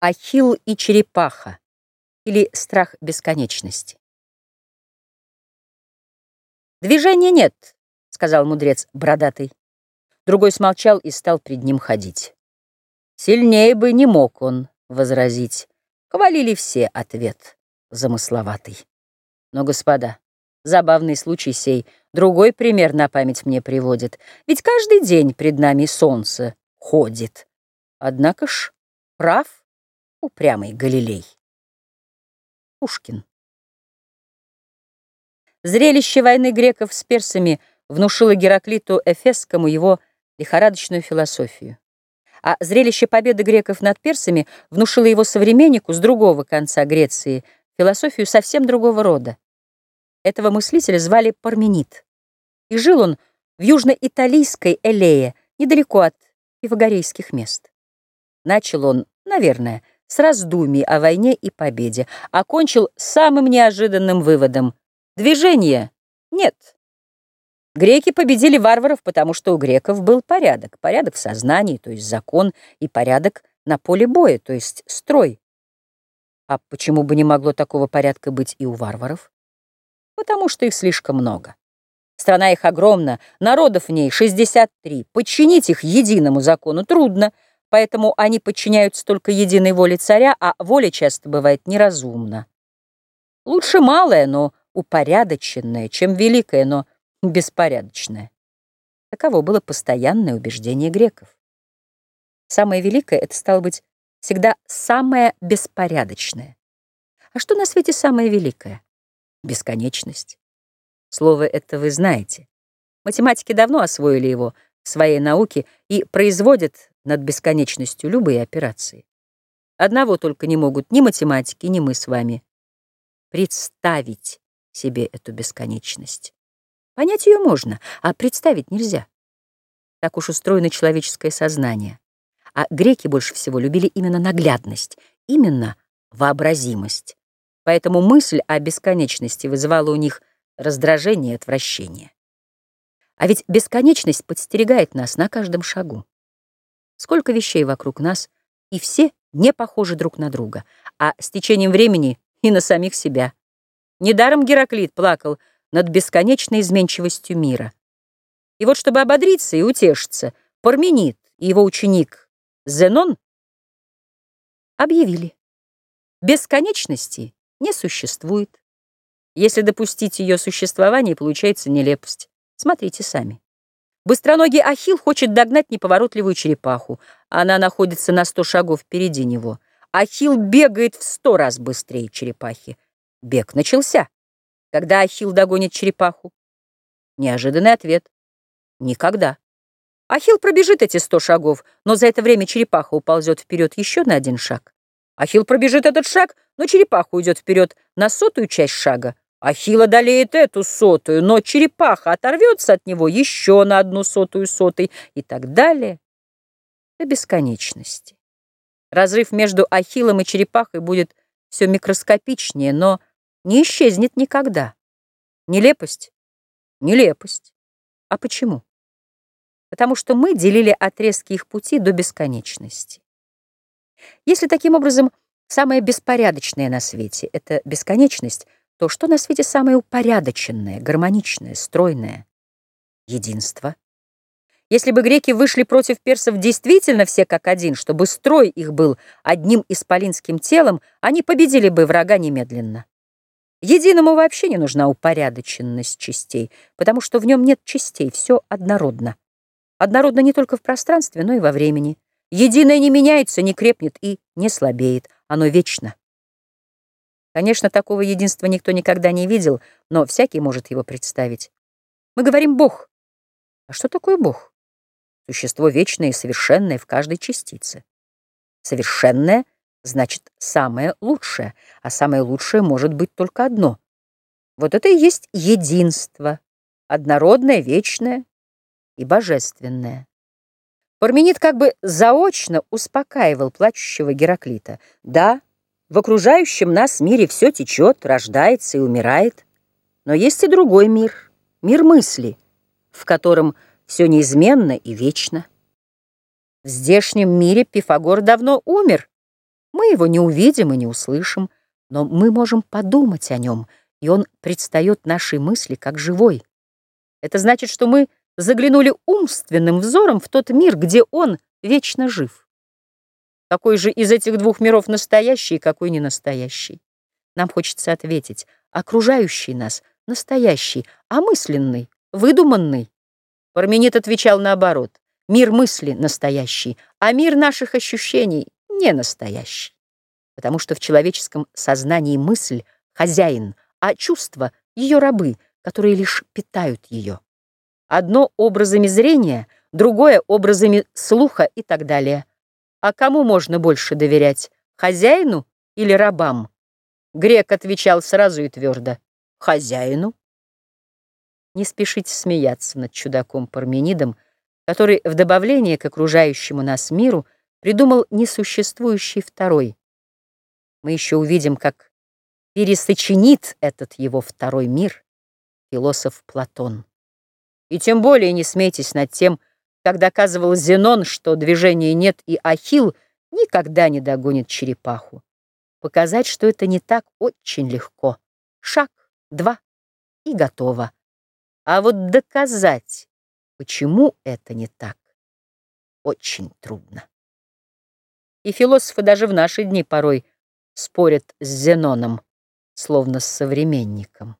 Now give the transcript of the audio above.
Ахилл и черепаха или страх бесконечности. «Движения нет», — сказал мудрец бородатый. Другой смолчал и стал пред ним ходить. Сильнее бы не мог он возразить. Хвалили все ответ замысловатый. Но, господа, забавный случай сей, другой пример на память мне приводит. Ведь каждый день пред нами солнце ходит. Однако ж, прав упрямый Галилей. Пушкин. Зрелище войны греков с персами внушило Гераклиту Эфесскому его лихорадочную философию. А зрелище победы греков над персами внушило его современнику с другого конца Греции философию совсем другого рода. Этого мыслителя звали Парменид. И жил он в южно-италийской Элее, недалеко от пифагорейских мест. Начал он, наверное, с раздумий о войне и победе, окончил самым неожиданным выводом. Движения нет. Греки победили варваров, потому что у греков был порядок. Порядок в сознании, то есть закон, и порядок на поле боя, то есть строй. А почему бы не могло такого порядка быть и у варваров? Потому что их слишком много. Страна их огромна, народов в ней 63. Подчинить их единому закону трудно — Поэтому они подчиняются только единой воле царя, а воля часто бывает неразумна. Лучше малое, но упорядоченное, чем великое, но беспорядочное. Таково было постоянное убеждение греков. Самое великое — это, стало быть, всегда самое беспорядочное. А что на свете самое великое? Бесконечность. Слово это вы знаете. Математики давно освоили его в своей науке и производят над бесконечностью любые операции. Одного только не могут ни математики, ни мы с вами. Представить себе эту бесконечность. Понять ее можно, а представить нельзя. Так уж устроено человеческое сознание. А греки больше всего любили именно наглядность, именно вообразимость. Поэтому мысль о бесконечности вызывала у них раздражение и отвращение. А ведь бесконечность подстерегает нас на каждом шагу. Сколько вещей вокруг нас, и все не похожи друг на друга, а с течением времени и на самих себя. Недаром Гераклит плакал над бесконечной изменчивостью мира. И вот, чтобы ободриться и утешиться, Парменид и его ученик Зенон объявили, бесконечности не существует. Если допустить ее существование, получается нелепость. Смотрите сами. Быстроногий Ахилл хочет догнать неповоротливую черепаху. Она находится на сто шагов впереди него. Ахилл бегает в сто раз быстрее черепахи. Бег начался. Когда Ахилл догонит черепаху? Неожиданный ответ. Никогда. Ахилл пробежит эти сто шагов, но за это время черепаха уползет вперед еще на один шаг. Ахилл пробежит этот шаг, но черепаха уйдет вперед на сотую часть шага. Ахилл одолеет эту сотую, но черепаха оторвется от него еще на одну сотую сотой и так далее до бесконечности. Разрыв между Ахиллом и черепахой будет все микроскопичнее, но не исчезнет никогда. Нелепость? Нелепость. А почему? Потому что мы делили отрезки их пути до бесконечности. Если таким образом самое беспорядочное на свете — это бесконечность — то что на свете самое упорядоченное, гармоничное, стройное? Единство. Если бы греки вышли против персов действительно все как один, чтобы строй их был одним исполинским телом, они победили бы врага немедленно. Единому вообще не нужна упорядоченность частей, потому что в нем нет частей, все однородно. Однородно не только в пространстве, но и во времени. Единое не меняется, не крепнет и не слабеет, оно вечно. Конечно, такого единства никто никогда не видел, но всякий может его представить. Мы говорим «Бог». А что такое Бог? Существо вечное и совершенное в каждой частице. Совершенное значит самое лучшее, а самое лучшее может быть только одно. Вот это и есть единство, однородное, вечное и божественное. Парменид как бы заочно успокаивал плачущего Гераклита. Да, в окружающем нас мире все течет, рождается и умирает. Но есть и другой мир, мир мысли, в котором все неизменно и вечно. В здешнем мире Пифагор давно умер, Мы его не увидим и не услышим, но мы можем подумать о нем, и он предстает нашей мысли как живой. Это значит, что мы заглянули умственным взором в тот мир, где он вечно жив. Какой же из этих двух миров настоящий какой не настоящий? Нам хочется ответить, окружающий нас настоящий, а мысленный, выдуманный. Парменид отвечал наоборот. Мир мысли настоящий, а мир наших ощущений не настоящий. Потому что в человеческом сознании мысль — хозяин, а чувства — ее рабы, которые лишь питают ее. Одно образами зрения, другое образами слуха и так далее. А кому можно больше доверять, хозяину или рабам? Грек отвечал сразу и твердо. Хозяину. Не спешите смеяться над чудаком Парменидом, который в добавление к окружающему нас миру придумал несуществующий второй. Мы еще увидим, как пересочинит этот его второй мир философ Платон. И тем более не смейтесь над тем, как доказывал Зенон, что движения нет и Ахилл никогда не догонит черепаху. Показать, что это не так, очень легко. Шаг, два, и готово. А вот доказать, почему это не так, очень трудно. И философы даже в наши дни порой спорят с Зеноном, словно с современником.